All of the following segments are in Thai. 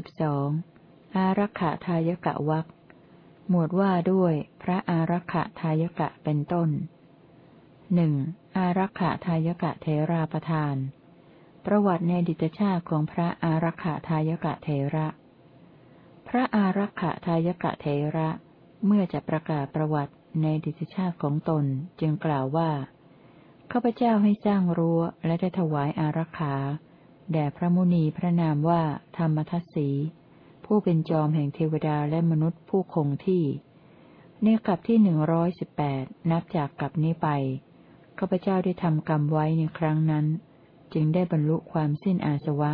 สิบสองอารักขาทายกะวักหมวดว่าด้วยพระอารักขาทายกะเป็นต้นหนึ่งอารักขาทายกะเทราประทาน ประวัติในดิตชาติของพระอารักขาทายกะเทระ พระอารักขาทายกะเทระ เมื่อจะประกาศประวัติในดิตชาติของตนจึงกล่าวว่าข้าพเจ้าให้สร้างรั้วและได้ถวายอารักขา แด่พระมุนีพระนามว่าธรรมทัศสี ผู้เป็นจอมแห่งเทวดาและมนุษย์ผู้คงที่ ในกลับที่หนึ่งร้อยสิบแปดนับจากกลับนี้ไปข้าพเจ้าได้ทำกรรมไว้ในครั้งนั้น จึงได้บรรลุความสิ้นอาสวะ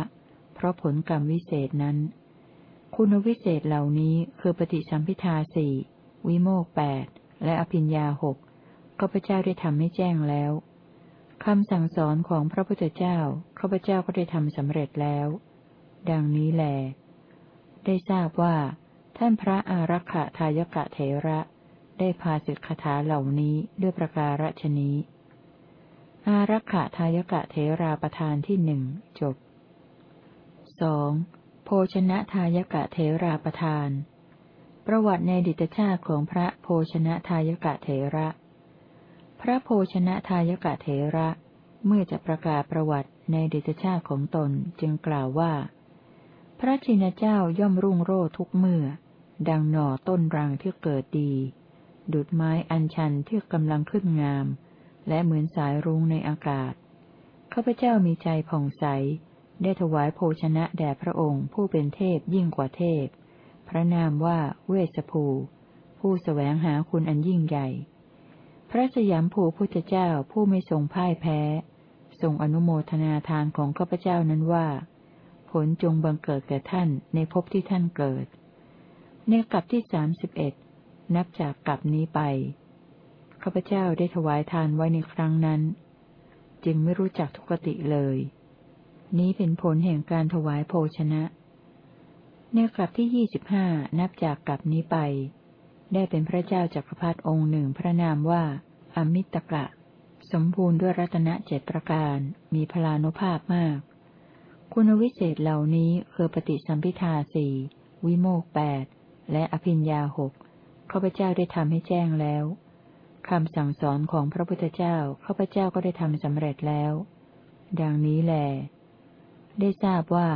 เพราะผลกรรมวิเศษนั้น คุณวิเศษเหล่านี้คือปฏิสัมพิทาสี่วิโมกแปดและอภิญญาหกข้าพเจ้าได้ทำให้แจ้งแล้ว คำสั่งสอนของพระพุทธเจ้าข้าพเจ้าก็ได้ทำสำเร็จแล้ว ดังนี้แล ได้ทราบว่า ท่านพระอารักขทายกะเถระ ได้พาสิกขาเหล่านี้ด้วยประการฉนี้ อารักขทายกะเถราประธานที่หนึ่งจบสองโภชนะทายกะเถราประธาน ประวัติในดิตชาติของพระโภชนะทายกะเถระ ระโภชนะทายกะเถระ เมื่อจะประกาศประวัติในดิตชาติของตนจึงกล่าวว่า พระชินเจ้าย่อมรุ่งโรจน์ทุกเมื่อ ดังหน่อต้นรังที่เกิดดี ดุดไม้อัญชันที่กำลังขึ้นงาม และเหมือนสายรุ้งในอากาศข้าพเจ้ามีใจผ่องใส ได้ถวายโภชนะแด่พระองค์ผู้เป็นเทพยิ่งกว่าเทพ พระนามว่าเวสภู ผู้สแสวงหาคุณอันยิ่งใหญ่ พระสยามภูพุทธเจ้าผู้ไม่ทรงพ่ายแพ้ ทรงอนุโมทนาทานของข้าพเจ้านั้นว่า ผลจงบังเกิดแก่ท่านในภพที่ท่านเกิด ในกลับที่สามสิบเอ็ดนับจากกลับนี้ไปข้าพเจ้าได้ถวายทานไว้ในครั้งนั้น จึงไม่รู้จักทุกติเลย นี้เป็นผลแห่งการถวายโภชนะ ในกลับที่ยี่สิบห้านับจากกลับนี้ไป ได้เป็นพระเจ้าจักรพรรดิองค์หนึ่งพระนามว่า อมิตกะ สมบูรณ์ด้วยรัตนเจ็ดประการ มีพลานุภาพมาก คุณวิเศษเหล่านี้คือปฏิสัมพิทาสี่วิโมกแปดและอภิญญาหกข้าพเจ้าได้ทำให้แจ้งแล้วคำสั่งสอนของพระพุทธเจ้าข้าพเจ้าก็ได้ทำสำเร็จแล้ว ดังนี้แล ได้ทราบว่า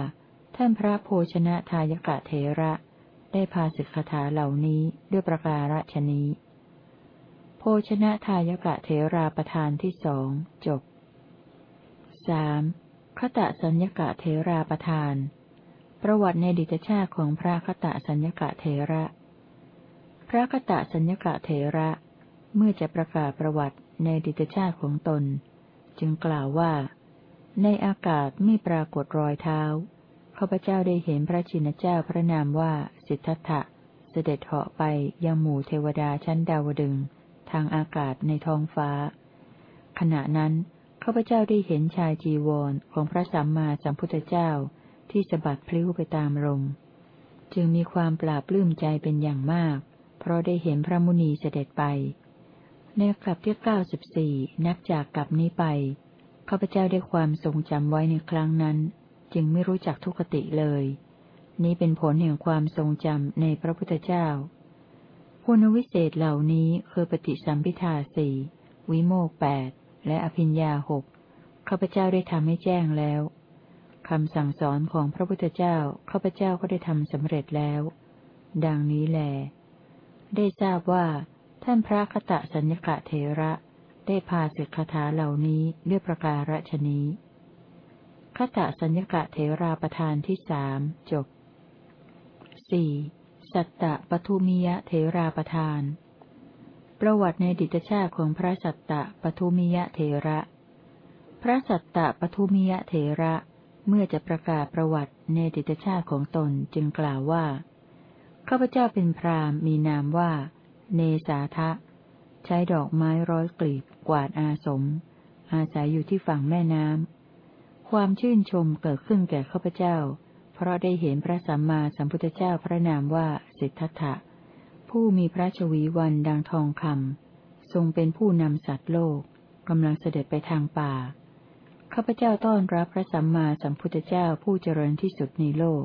ท่านพระโภชนะทายกะเทระ ได้พาสิกขาเหล่านี้ด้วยประการฉนี้ โภชนะทายกะเทราประธานที่สองจบสามขตะสัญญกะเทราประธาน ประวัติในดิจชาติของพระคตะสัญญกะเทระ พระคตะสัญญกะเทระ เมื่อจะประกาศประวัติในดิจชาติของตน จึงกล่าวว่า ในอากาศไม่ปรากฏรอยเท้าข้าพเจ้าได้เห็นพระชินเจ้าพระนามว่าสิทธัตถะเสด็จเหาะไปยังหมู่เทวดาชั้นดาวดึง ทางอากาศในท้องฟ้า ขณะนั้นข้าพเจ้าได้เห็นชายจีวรของพระสัมมาสัมพุทธเจ้าที่สะบัดพลิ้วไปตามลม จึงมีความปราบลื้มใจเป็นอย่างมาก เพราะได้เห็นพระมุนีเสด็จไป ในกลับที่เก้าสิบสี่นับจากกลับนี้ไปข้าพเจ้าได้ความทรงจำไว้ในครั้งนั้น จึงไม่รู้จักทุกติเลย นี้เป็นผลแห่งความทรงจำในพระพุทธเจ้า คุณวิเศษเหล่านี้คือปฏิสัมพิทาสี่วิโมกแปดและอภิญญาหกข้าพเจ้าได้ทำให้แจ้งแล้วคำสั่งสอนของพระพุทธเจ้าข้าพเจ้าก็ได้ทำสำเร็จแล้ว ดังนี้แล ได้ทราบว่า ท่านพระคตะสัญญกะเทระ ได้พาสิกขาเหล่านี้ด้วยประการฉนี้คตะสัญญกะเถราประธานที่สามจบสี่ สัตตะปทุมิยะเถราประธาน ประวัติในดิตชาติของพระสัตตะปทุมิยะเถระ พระสัตตะปทุมิยะเถระเมื่อจะประกาศประวัติในดิตชาติของตนจึงกล่าวว่า ข้าพเจ้าเป็นพราหมณ์มีนามว่า เนสาทะ ใช้ดอกไม้ร้อยกลีบกวาดอาสม อาศัยอยู่ที่ฝั่งแม่น้ำความชื่นชมเกิดขึ้นแก่ข้าพเจ้า เพราะได้เห็นพระสัมมาสัมพุทธเจ้าพระนามว่าสิทธัตถะ ผู้มีพระชวีวันดังทองคำทรงเป็นผู้นำสัตว์โลกกำลังเสด็จไปทางป่า ข้าพเจ้าต้อนรับพระสัมมาสัมพุทธเจ้าผู้เจริญที่สุดในโลก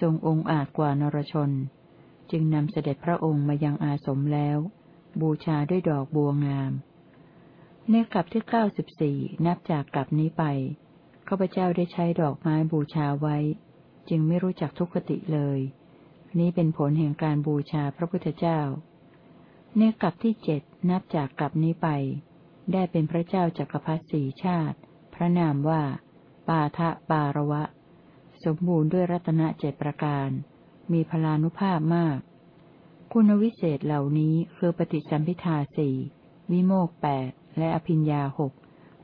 ทรงองค์อาจกว่านรชน จึงนำเสด็จพระองค์มายังอาสมแล้ว บูชาด้วยดอกบัวงามในกลับที่เก้าสิบสี่นับจากกลับนี้ไปข้าพเจ้าได้ใช้ดอกไม้บูชาไว้ จึงไม่รู้จักทุกขติเลย นี้เป็นผลแห่งการบูชาพระพุทธเจ้า ในกลับที่เจ็ดนับจากกลับนี้ไป ได้เป็นพระเจ้าจักรพรรดิสี่ชาติ พระนามว่า ปาทะปารวะ สมบูรณ์ด้วยรัตนเจ็ดประการ มีพลานุภาพมาก คุณวิเศษเหล่านี้คือปฏิสัมพิทาสี่วิโมกแปดและอภิญญาหก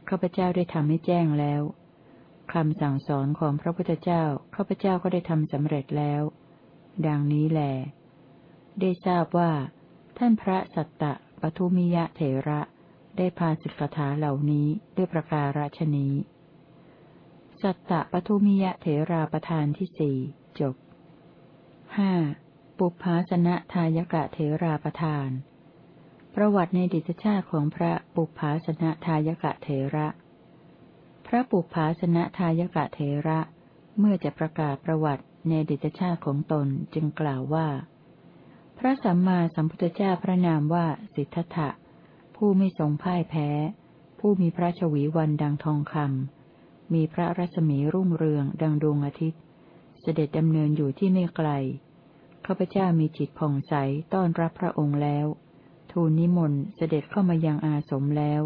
ข้าพเจ้าได้ทำให้แจ้งแล้วคำสั่งสอนของพระพุทธเจ้า ข้าพเจ้าก็ได้ทำสำเร็จแล้ว ดังนี้แล ได้ทราบว่า ท่านพระสัตตะปทุมิยะเถระได้พาสิกขาเหล่านี้ด้วยประการฉนี้ สัตตะปทุมิยะเถราประธานที่สี่จบห้าปุพพาสนะทายกะเถราประธาน ประวัติในดิจชาติของพระปุพพาสนะทายกะเถระ พระปุพพาสนะทายกะเทระ เมื่อจะประกาศประวัติในดิจชาติของตนจึงกล่าวว่า พระสัมมาสัมพุทธเจ้าพระนามว่าสิทธัตถะผู้ไม่ทรงพ่ายแพ้ ผู้มีพระชวีวันดังทองคำมีพระรัศมีรุ่งเรืองดังดวงอาทิตย์ เสด็จดำเนินอยู่ที่ไม่ไกลข้าพเจ้ามีจิตผ่องใสต้อนรับพระองค์แล้ว ทูลนิมนต์เสด็จเข้ามายังอาสมแล้ว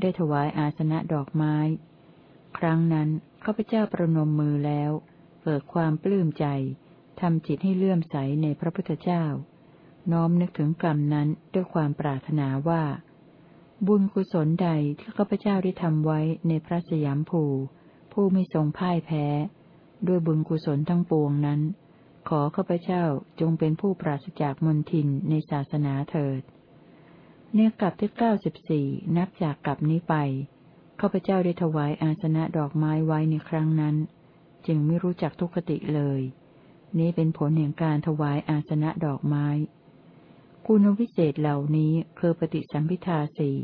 ได้ถวายอาสนะดอกไม้ ครั้งนั้น ข้าพเจ้าประนมมือแล้ว เกิดความปลื้มใจทำจิตให้เลื่อมใสในพระพุทธเจ้า น้อมนึกถึงกรรมนั้นด้วยความปรารถนาว่า บุญกุศลใดที่ข้าพเจ้าได้ทำไว้ในพระสยามภู ผู้ไม่ทรงพ่ายแพ้ ด้วยบุญกุศลทั้งปวงนั้น ขอข้าพเจ้าจงเป็นผู้ปราศจากมนทินในศาสนาเถิด เนื้อกลับที่เก้าสิบสี่นับจากกลับนี้ไป ข้าพเจ้าได้ถวายอาสนะดอกไม้ไว้ในครั้งนั้น จึงไม่รู้จักทุกขติเลย นี้เป็นผลแห่งการถวายอาสนะดอกไม้ คุณวิเศษเหล่านี้คือปฏิสัมพิทาสี่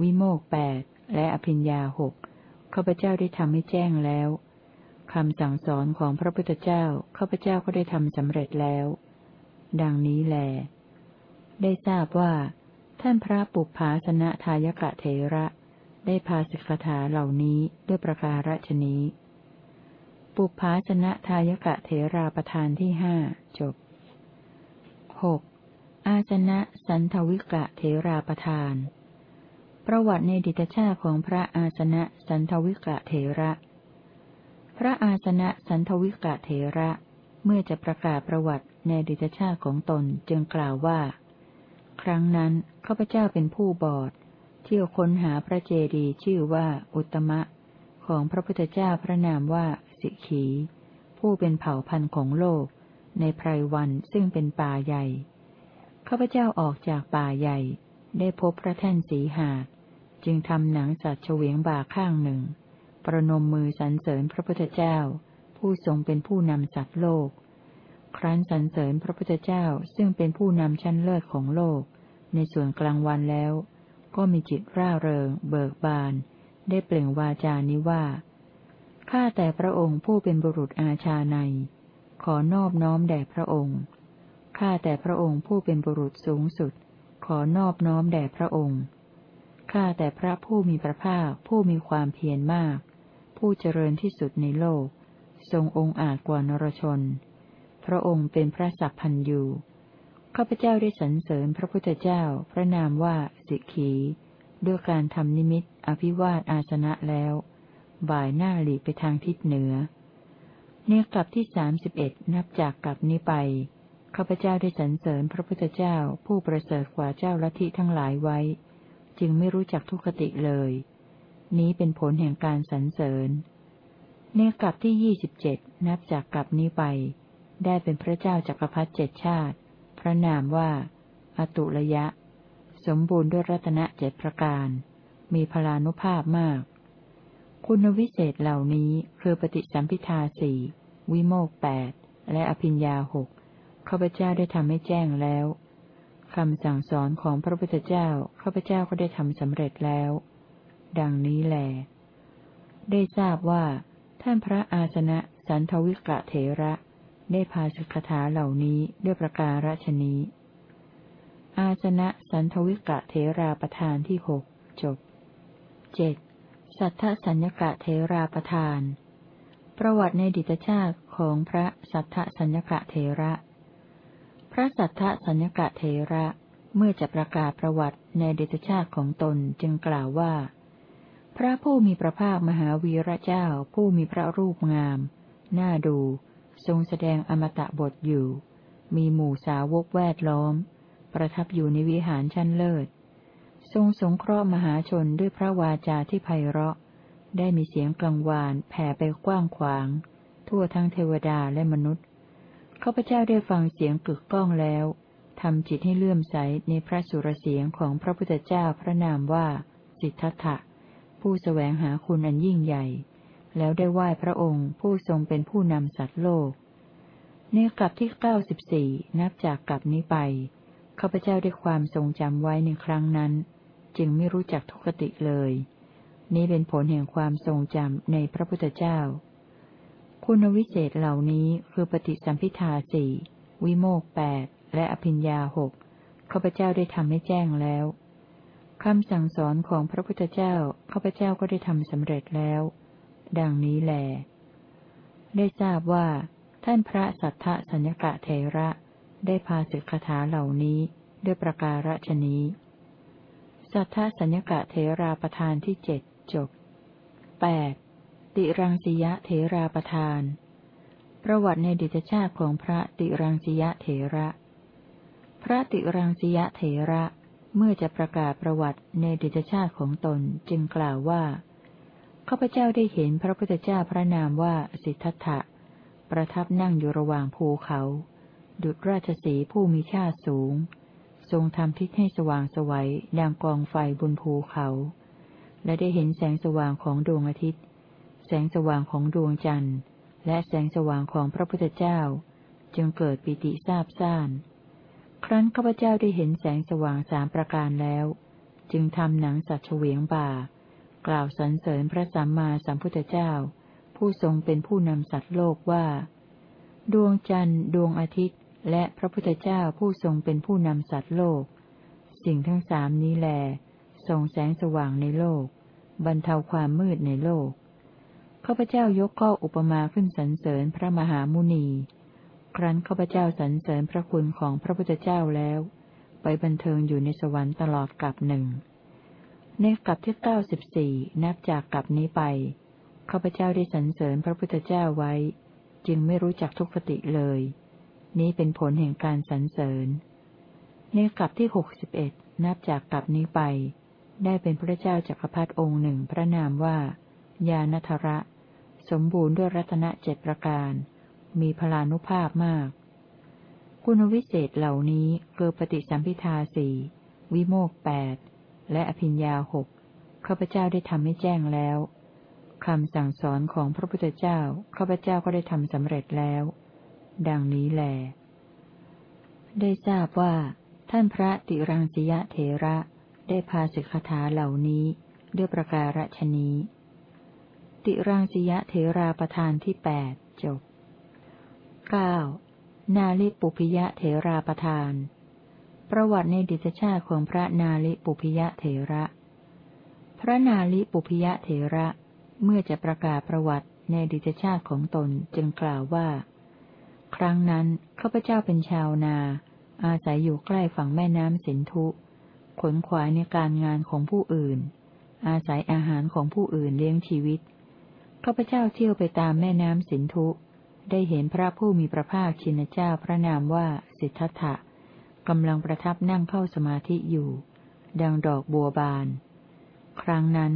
วิโมกแปดและอภิญญาหกข้าพเจ้าได้ทำให้แจ้งแล้วคำสั่งสอนของพระพุทธเจ้าข้าพเจ้าก็ได้ทำสำเร็จแล้ว ดังนี้แล ได้ทราบว่า ท่านพระปุพพาสนะทายกะเทระ ได้พาสิกขาเหล่านี้ด้วยประการฉนี้ ปุพพาชนะทายกะเถราประธานที่ห้าจบหกอาชนะสันทวิกะเถราประธาน ประวัติในดิตชาของพระอาสนะสันทวิกะเถระ พระอาสนะสันทวิกะเถระเมื่อจะประกาศประวัติในดิตชาของตนจึงกล่าวว่า ครั้งนั้นข้าพเจ้าเป็นผู้บอด ที่ยวค้นหาพระเจดีย์ชื่อว่าอุตมะ ของพระพุทธเจ้าพระนามว่าสิขี ผู้เป็นเผ่าพันธุ์ของโลก ในไพรวันซึ่งเป็นป่าใหญ่ข้าพเจ้าออกจากป่าใหญ่ ได้พบพระแท่นสีหาจึงทำหนังสัตว์เฉวียงบ่าข้างหนึ่ง ประนมมือสรรเสริญพระพุทธเจ้า ผู้ทรงเป็นผู้นำสัตว์โลก ครั้นสรรเสริญพระพุทธเจ้าซึ่งเป็นผู้นำชั้นเลิศของโลก ในส่วนกลางวันแล้ว ก็มีจิตร่าเริง เบิกบาน ได้เปล่งวาจานี้ว่า ข้าแต่พระองค์ผู้เป็นบุรุษอาชาใน ขอนอบน้อมแด่พระองค์ ข้าแต่พระองค์ผู้เป็นบุรุษสูงสุด ขอนอบน้อมแด่พระองค์ ข้าแต่พระผู้มีพระภาคผู้มีความเพียรมาก ผู้เจริญที่สุดในโลก ทรงองค์อาจกว่านรชน พระองค์เป็นพระสัพพันยู ข้าพเจ้าได้สรรเสริญพระพุทธเจ้า พระนามว่าสิกขี ด้วยการทำนิมิตอภิวาทอาสนะแล้ว บ่ายหน้าหลีไปทางทิศเหนือ เนี่ยกลับที่สามสิบเอ็ดนับจากกลับนี้ไปข้าพเจ้าได้สรรเสริญพระพุทธเจ้าผู้ประเสริฐกว่าเจ้าลัทธิทั้งหลายไว้ จึงไม่รู้จักทุกขติเลย นี้เป็นผลแห่งการสรรเสริญ เนี่ยกลับที่ยี่สิบเจ็ดนับจากกลับนี้ไป ได้เป็นพระเจ้าจักรพรรดิเจ็ดชาติ พระนามว่า อตุระยะ สมบูรณ์ด้วยรัตนเจ็ดประการ มีพลานุภาพมาก คุณวิเศษเหล่านี้คือปฏิสัมพิทาสี่วิโมกแปดและอภิญญาหกข้าพเจ้าได้ทำให้แจ้งแล้วคำสั่งสอนของพระพุทธเจ้าข้าพเจ้าก็ได้ทำสำเร็จแล้ว ดังนี้แหลได้ทราบว่า ท่านพระอาสนะสันทวิกะเถระ ได้พาสิกขาเหล่านี้ด้วยประการฉนี้ อาสนะสันทวิกะเทราประธานที่หกจบเจ็ดสัทธสัญญกะเทราประธาน ประวัติในดิตชาติของพระสัทธสัญญกะเทระ พระสัทธสัญญกะเทระเมื่อจะประกาศประวัติในดิตชาติของตนจึงกล่าวว่า พระผู้มีพระภาคมหาวีระเจ้าผู้มีพระรูปงาม น่าดู ทรงแสดงอมตะบทอยู่ มีหมู่สาวกแวดล้อม ประทับอยู่ในวิหารชั้นเลิศ ทรงสงเคราะห์มหาชนด้วยพระวาจาที่ไพเราะ ได้มีเสียงกลังวานแผ่ไปกว้างขวาง ทั่วทั้งเทวดาและมนุษย์ข้าพเจ้าได้ฟังเสียงกึกก้องแล้วทำจิตให้เลื่อมใสในพระสุรเสียงของพระพุทธเจ้าพระนามว่า สิทธัตถะผู้สแสวงหาคุณอันยิ่งใหญ่ แล้วได้ไหว้พระองค์ผู้ทรงเป็นผู้นำสัตว์โลก ในกลับที่เก้าสิบสี่นับจากกลับนี้ไปข้าพเจ้าได้ความทรงจำไว้ในครั้งนั้น จึงไม่รู้จักทุกติเลย นี้เป็นผลแห่งความทรงจำในพระพุทธเจ้า คุณวิเศษเหล่านี้คือปฏิสัมพิทาสี่วิโมกแปดและอภิญญาหกข้าพเจ้าได้ทำให้แจ้งแล้วคำสั่งสอนของพระพุทธเจ้าข้าพเจ้าก็ได้ทำสำเร็จแล้ว ดังนี้แล ได้ทราบว่า ท่านพระสัทธสัญญกะเทระได้พาสึกคาถาเหล่านี้ด้วยประการฉนี้ สัทธสัญญกะเทราประธานที่เจ็ดจบแปดติรังสียะเทราประธาน ประวัติในดิจชาติของพระติรังสียะเทระ พระติรังสียะเถระเมื่อจะประกาศประวัติในดิจชาติของตนจึงกล่าวว่า ข้าพเจ้าได้เห็นพระพุทธเจ้าพระนามว่าสิทธัตถะ ประทับนั่งอยู่ระหว่างภูเขา ดุจราชสีผู้มีชาติสูง ทรงทำทิศให้สว่างสวัยดังกองไฟบนภูเขา และได้เห็นแสงสว่างของดวงอาทิตย์ แสงสว่างของดวงจันทร์ และแสงสว่างของพระพุทธเจ้า จึงเกิดปิติซาบซ่าน ครั้นข้าพเจ้าได้เห็นแสงสว่างสามประการแล้ว จึงทำหนังสัตว์เฉวียงบ่า กล่าวสรรเสริญพระสัมมาสัมพุทธเจ้า ผู้ทรงเป็นผู้นำสัตว์โลกว่า ดวงจันทร์ ดวงอาทิตย์ และพระพุทธเจ้าผู้ทรงเป็นผู้นำสัตว์โลก สิ่งทั้งสามนี้แลส่งแสงสว่างในโลก บรรเทาความมืดในโลกข้าพเจ้ายกข้ออุปมาขึ้นสรรเสริญพระมหามุนี ครั้นข้าพเจ้าสรรเสริญพระคุณของพระพุทธเจ้าแล้ว ไปบันเทิงอยู่ในสวรรค์ตลอดกับหนึ่ง ในกลับที่เก้าสิบสี่นับจากกลับนี้ไปข้าพเจ้าได้สรรเสริญพระพุทธเจ้าไว้ จึงไม่รู้จักทุกขติเลย นี้เป็นผลแห่งการสรรเสริญ ในกลับที่หกสิบเอ็ดนับจากกลับนี้ไป ได้เป็นพระเจ้าจักรพรรดิองค์หนึ่งพระนามว่า ยาณทระ สมบูรณ์ด้วยรัตนเจ็ดประการ มีพลานุภาพมาก คุณวิเศษเหล่านี้เกิดปฏิสัมพิทาสี่วิโมกแปด และอภิญญาหกข้าพเจ้าได้ทำให้แจ้งแล้วคำสั่งสอนของพระพุทธเจ้าข้าพเจ้าก็ได้ทำสำเร็จแล้ว ดังนี้แหลได้ทราบว่า ท่านพระติรังสิยะเถระได้พาสิกขาเหล่านี้ด้วยประการฉนี้ ติรังสิยะเถราประธานที่แปดจบเก้านาลิปุพิยะเถราประทาน ประวัติในดิจชาติของพระนาลิปุพิยะเถระ พระนาลิปุพิยะเถระ เมื่อจะประกาศประวัติในดิจชาติของตนจึงกล่าวว่า ครั้งนั้นข้าพเจ้าเป็นชาวนา อาศัยอยู่ใกล้ฝั่งแม่น้ำสินธุ ขนขวายในการงานของผู้อื่น อาศัยอาหารของผู้อื่นเลี้ยงชีวิตข้าพเจ้าเที่ยวไปตามแม่น้ำสินธุ ได้เห็นพระผู้มีพระภาคชินเจ้าพระนามว่าสิทธัตถะ กำลังประทับนั่งเข้าสมาธิอยู่ ดังดอกบัวบาน ครั้งนั้น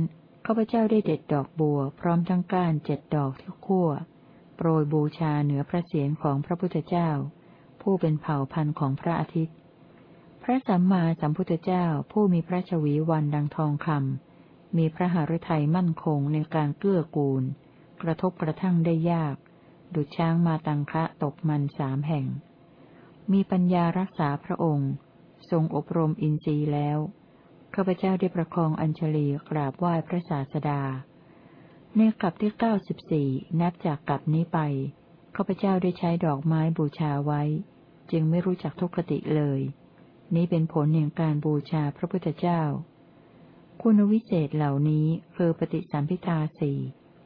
ข้าพเจ้าได้เด็ดดอกบัวพร้อมทั้งก้านเจ็ดดอกที่ขั้วโปรยบูชาเหนือพระเศียรของพระพุทธเจ้า ผู้เป็นเผ่าพันธุ์ของพระอาทิตย์ พระสัมมาสัมพุทธเจ้าผู้มีพระชวีวันดังทองคำมีพระหฤทัยมั่นคงในการเกื้อกูล กระทบกระทั่งได้ยาก ดุจช้างมาตังคะตกมันสามแห่ง มีปัญญารักษาพระองค์ ทรงอบรมอินทรีย์แล้วข้าพเจ้าได้ประคองอัญชลีกราบไหว้พระศาสดา ในกลับที่เก้าสิบสี่นับจากกลับนี้ไปข้าพเจ้าได้ใช้ดอกไม้บูชาไว้ จึงไม่รู้จักทุกขติเลย นี้เป็นผลแห่งการบูชาพระพุทธเจ้า คุณวิเศษเหล่านี้คือปฏิสัมพิทาสี่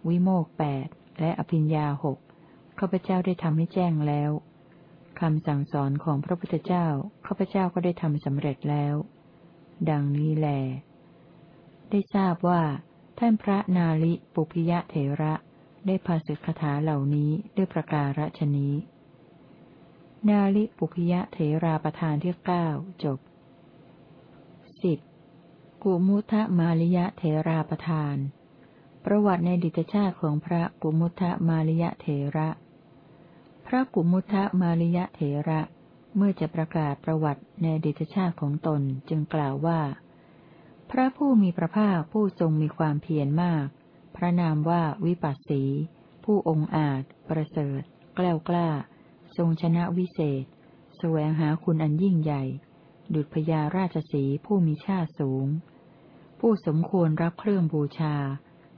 วิโมกแปดและอภิญญาหกข้าพเจ้าได้ทำให้แจ้งแล้ว คำสั่งสอนของพระพุทธเจ้าข้าพเจ้าก็ได้ทำสำเร็จแล้ว ดังนี้แล ได้ทราบว่า ท่านพระนาลิปุพิยะเถระได้ภาสิกคาถาเหล่านี้ด้วยประการฉนี้ นาลิปุพิยะเถราประธานที่เก้าจบสิบกุมุทะมาลิยะเถราประธาน ประวัติในดิตชาติของพระกุมุทะมาลิยะเถระ พระกุมุทะมาลิยะเถระ เมื่อจะประกาศประวัติในเดิตชาติของตนจึงกล่าวว่า พระผู้มีพระภาคผู้ทรงมีความเพียรมาก พระนามว่าวิปัสสี ผู้องค์อาจ ประเสริฐกล้ากล้า ทรงชนะวิเศษ แสวงหาคุณอันยิ่งใหญ่ ดุจพญาราชสีผู้มีชาติสูง ผู้สมควรรับเครื่องบูชา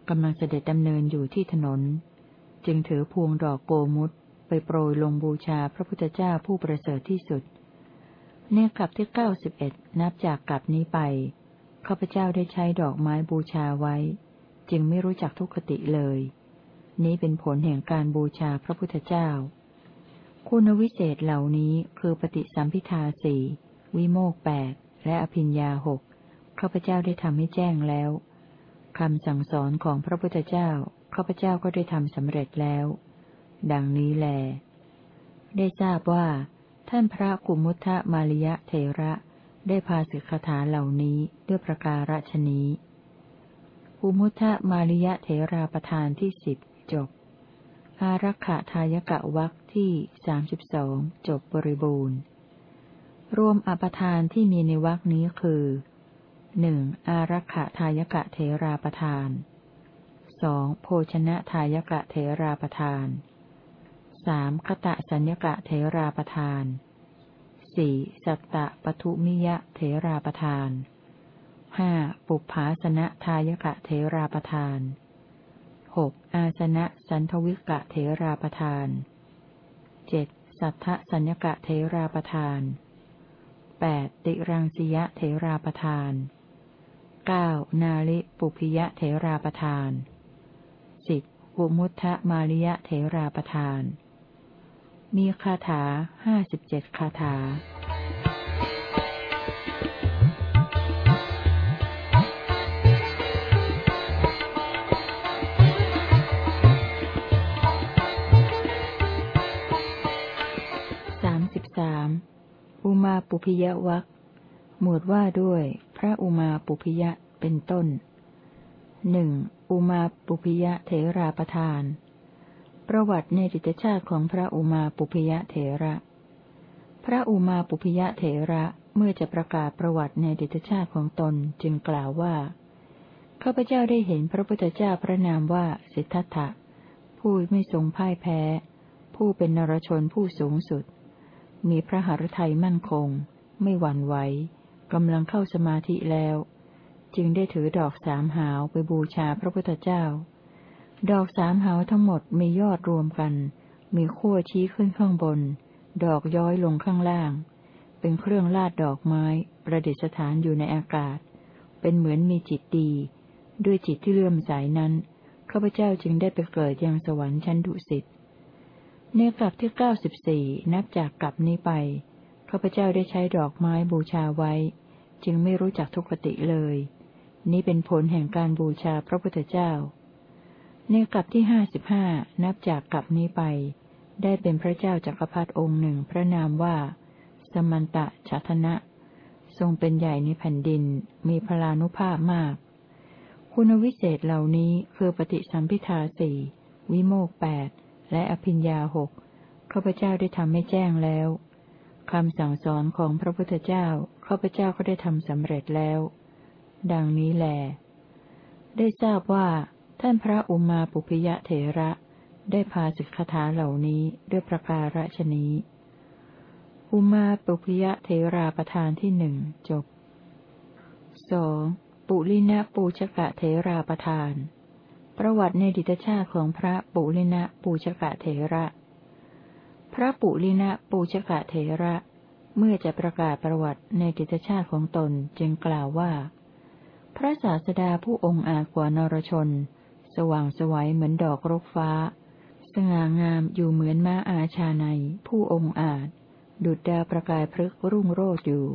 กำลังเสด็จดำเนินอยู่ที่ถนน จึงถือพวงดอกโกมุต ไปโปรยลงบูชาพระพุทธเจ้าผู้ประเสริฐที่สุด ในกลับที่เก้าสิบเอ็ดนับจากกลับนี้ไปข้าพเจ้าได้ใช้ดอกไม้บูชาไว้ จึงไม่รู้จักทุกขติเลย นี้เป็นผลแห่งการบูชาพระพุทธเจ้า คุณวิเศษเหล่านี้คือปฏิสัมพิทาสี่วิโมกแปดและอภิญญาหกข้าพเจ้าได้ทำให้แจ้งแล้วคำสั่งสอนของพระพุทธเจ้าข้าพเจ้าก็ได้ทำสำเร็จแล้ว ดังนี้แล ได้ทราบว่า ท่านพระกุมุทะมาริยะเทระได้พาสิกขาเหล่านี้ด้วยประการฉนี้ภูมุทะมาริยะเถราประธานที่สิบจบ อารักขะทายกะวักที่สามสิบสองจบบริบูรณ์ รวมอปทานที่มีในวักนี้คือหนึ่งอารักขะทายกะเถราประธานสองโภชนะทายกะเถราประธาน สามคตะสัญญกะเถราประธานสี่สัตตะปทุมิยะเถราประธานห้าปุพภาสนะทายกะเทราประทานหกอาสนะสันทวิกะเทราประทานเจ็ดสัทธสัญญกะเทราประทานแปดติรังสิยะเทราประทานเก้านาลิปุพิยะเทราประทานสิบอุมุทธมาริยะเทราประทาน มีคาถาห้าสิบเจ็ดคาถา สามสิบสาม อุมาปุพิยวักหมวดว่าด้วยพระอุมาปุพิยะเป็นต้นหนึ่งอุมาปุพิยะเถราประทาน ประวัติในดิตชาติของพระอุมาปุพยะเถระ พระอุมาปุพยะเถระเมื่อจะประกาศประวัติในดิตชาติของตนจึงกล่าวว่าข้าพเจ้าได้เห็นพระพุทธเจ้าพระนามว่าสิทธัตถะผู้ไม่ทรงพ่ายแพ้ ผู้เป็นนรชนผู้สูงสุด มีพระหฤทัยมั่นคง ไม่หวั่นไหวกำลังเข้าสมาธิแล้ว จึงได้ถือดอกสามหาวไปบูชาพระพุทธเจ้า ดอกสามหาทั้งหมดมียอดรวมกัน มีขั้วชี้ขึ้นข้างบน ดอกย้อยลงข้างล่าง เป็นเครื่องลาดดอกไม้ ประดิษฐานอยู่ในอากาศ เป็นเหมือนมีจิตดี ด้วยจิตที่เลื่อมใสนั้น ข้าพเจ้าจึงได้ไปเกิดยังสวรรค์ชั้นดุสิต ในกลับที่เก้าสิบสี่นับจากกลับนี้ไป ข้าพเจ้าได้ใช้ดอกไม้บูชาไว้ จึงไม่รู้จักทุกขติเลย นี้เป็นผลแห่งการบูชาพระพุทธเจ้า ในกลับที่ห้าสิบห้านับจากกลับนี้ไป ได้เป็นพระเจ้าจักรพรรดิองค์หนึ่งพระนามว่า สมันตะชัทนะ ทรงเป็นใหญ่ในแผ่นดิน มีพลานุภาพมาก คุณวิเศษเหล่านี้คือปฏิสัมพิทาสี่วิโมกแปดและอภิญญาหกข้าพเจ้าได้ทำให้แจ้งแล้วคำสั่งสอนของพระพุทธเจ้าข้าพเจ้าก็ได้ทำสำเร็จแล้ว ดังนี้แล ได้ทราบว่า ท่านพระอุมาปุพิยะเถระ ได้พาสิกขาเหล่านี้ด้วยประการฉนี้ อุมาปุพิยะเถราประธานที่หนึ่งจบสองปุลินะปูชกะเถราประธาน ประวัติในดิตชาติของพระปุริณะปูชกะเถระ พระปุลินะปูชกะเถระ เมื่อจะประกาศประวัติในกิจชาติของตนจึงกล่าวว่า พระศาสดาผู้องค์อาจกว่านรชน สว่างสวัยเหมือนดอกรกฟ้า สง่างามอยู่เหมือนม้าอาชาในผู้องค์อาจ ดุจดาวประกายพฤกรุ่งโรจน์อยู่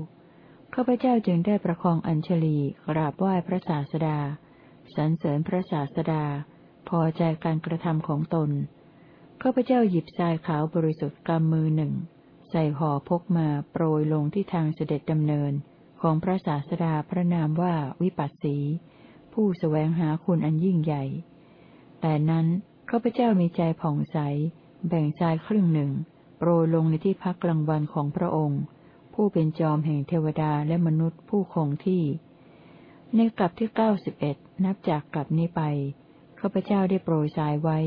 ข้าพเจ้าจึงได้ประคองอัญชลีกราบไหว้พระศาสดาสรรเสริญพระศาสดา พอใจการกระทำของตนข้าพเจ้าหยิบทรายขาวบริสุทธิ์กำมือหนึ่ง ใส่ห่อพกมาโปรยลงที่ทางเสด็จดำเนินของพระศาสดาพระนามว่าวิปัสสี ผู้สแสวงหาคุณอันยิ่งใหญ่ แต่นั้นข้าพเจ้ามีใจผ่องใส แบ่งทรายครึ่งหนึ่ง โปรยลงในที่พักกลางวันของพระองค์ ผู้เป็นจอมแห่งเทวดาและมนุษย์ผู้คงที่ ในกลับที่เก้าสิบเอ็ดนับจากกลับนี้ไปข้าพเจ้าได้โปรยทรายไว้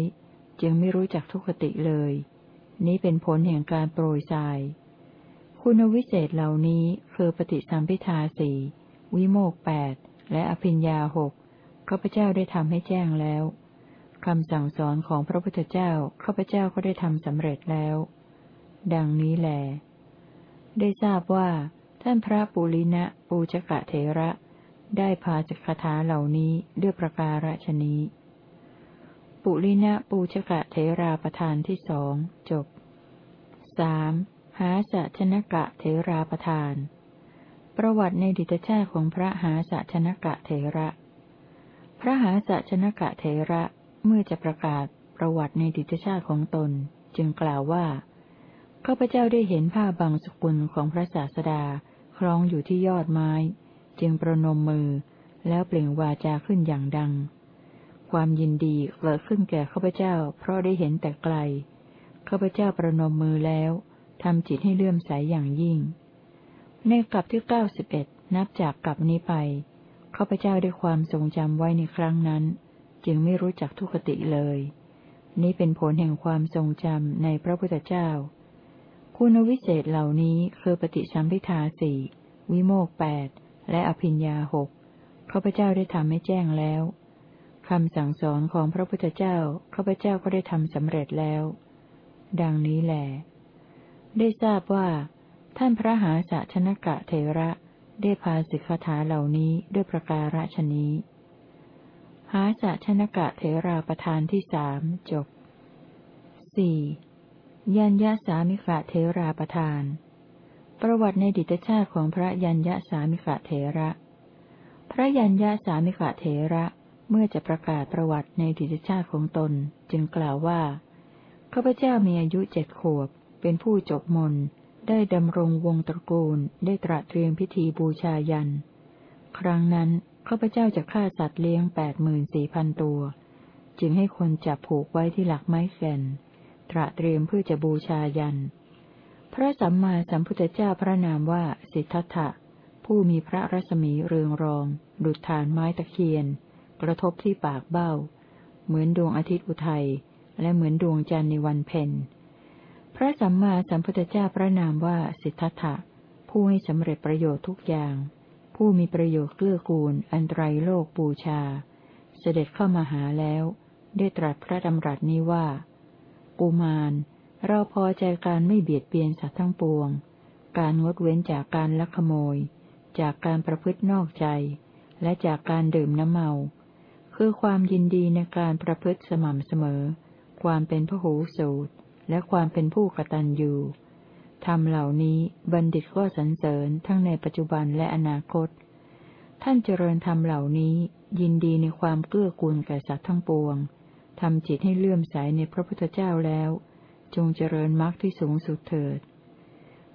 จึงไม่รู้จักทุกขติเลย นี้เป็นผลแห่งการโปรยทราย คุณวิเศษเหล่านี้คือปฏิสัมพิทาสี่วิโมกแปดและอภิญญาหก ข้าพเจ้าได้ทำให้แจ้งแล้วคำสั่งสอนของพระพุทธเจ้าข้าพเจ้าก็ได้ทำสำเร็จแล้ว ดังนี้แหลได้ทราบว่า ท่านพระปุรินะปูชกะเถระ ได้พาจักคาถาเหล่านี้ด้วยประการฉนี้ ปุรินะปูชกะเถราประธานที่สองจบสามหาสัชนกะเถราประธาน ประวัติในดิตชาติของพระหาสัชนกะเถระ พระหาสัชนกะเถระเมื่อจะประกาศประวัติในดิตชาติของตน จึงกล่าวว่าข้าพเจ้าได้เห็นผ้าบางสกุลของพระศาสดาคล้องอยู่ที่ยอดไม้ จึงประนมมือ แล้วเปล่งวาจาขึ้นอย่างดัง ความยินดีเกิดขึ้นแก่ข้าพเจ้า เพราะได้เห็นแต่ไกลข้าพเจ้าประนมมือแล้วทำจิตให้เลื่อมใสอย่างยิ่ง ในกลับที่เก้าสิบเอ็ดนับจากกลับนี้ไป ข้าพเจ้าได้ความทรงจำไว้ในครั้งนั้น จึงไม่รู้จักทุกติเลย นี้เป็นผลแห่งความทรงจำในพระพุทธเจ้า คุณวิเศษเหล่านี้คือปฏิสัมพิทาสี่วิโมกแปดและอภิญญาหกข้าพเจ้าได้ทำให้แจ้งแล้วคำสั่งสอนของพระพุทธเจ้าข้าพเจ้าก็ได้ทำสำเร็จแล้ว ดังนี้แหลได้ทราบว่า ท่านพระหาสะชนกะเทระ ได้พาสิกขาเหล่านี้ด้วยประการฉนี้ หาสะชนกะเทราประธานที่สามจบสี่ยัญญาสามิกะเทราประธาน ประวัติในดิตชาติของพระยัญญาสามิกะเถระ พระยัญญาสามิกะเถระเมื่อจะประกาศประวัติในดิตชาติของตน จึงกล่าวว่าข้าพเจ้ามีอายุเจ็ดขวบ เป็นผู้จบมน ได้ดำรงวงตระกูลได้ตระเตรียมพิธีบูชายัน ครั้งนั้นข้าพเจ้าจะฆ่าสัตว์เลี้ยงแปดหมื่นสี่พันตัว จึงให้คนจับผูกไว้ที่หลักไม้แก่น ตระเตรียมเพื่อจะบูชายัน พระสัมมาสัมพุทธเจ้าพระนามว่าสิทธัตถะผู้มีพระรัศมีเรืองรอง ดุจฐานไม้ตะเคียน กระทบที่ปากเบ้า เหมือนดวงอาทิตย์อุทัย และเหมือนดวงจันทร์ในวันเพ็ญ พระสัมมาสัมพุทธเจ้าพระนามว่าสิทธัตถะ ผู้ให้สำเร็จประโยชน์ทุกอย่าง ผู้มีประโยชน์เกื้อกูล อันไตรโลกบูชา เสด็จเข้ามาหาแล้ว ได้ตรัสพระดำรัสนี้ว่า กุมาร เราพอใจการไม่เบียดเบียนสัตว์ทั้งปวง การงดเว้นจากการลักขโมย จากการประพฤตินอกใจ และจากการดื่มน้ำเมา คือความยินดีในการประพฤติสม่ำเสมอ ความเป็นพหูสูตร และความเป็นผู้กตัญญูทำเหล่านี้บัณฑิตก็สรรเสริญทั้งในปัจจุบันและอนาคต ท่านเจริญธรรมเหล่านี้ยินดีในความเกื้อกูลแก่สัตว์ทั้งปวงทำจิตให้เลื่อมใสในพระพุทธเจ้าแล้ว จงเจริญมรรคที่สูงสุดเถิด